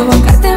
provocarte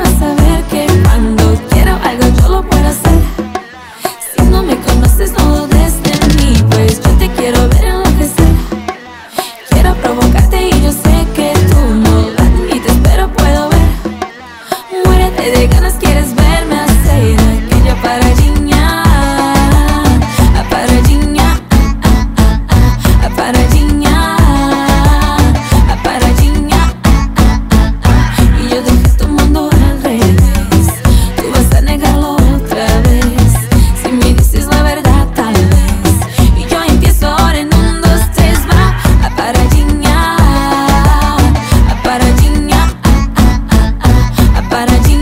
para allí.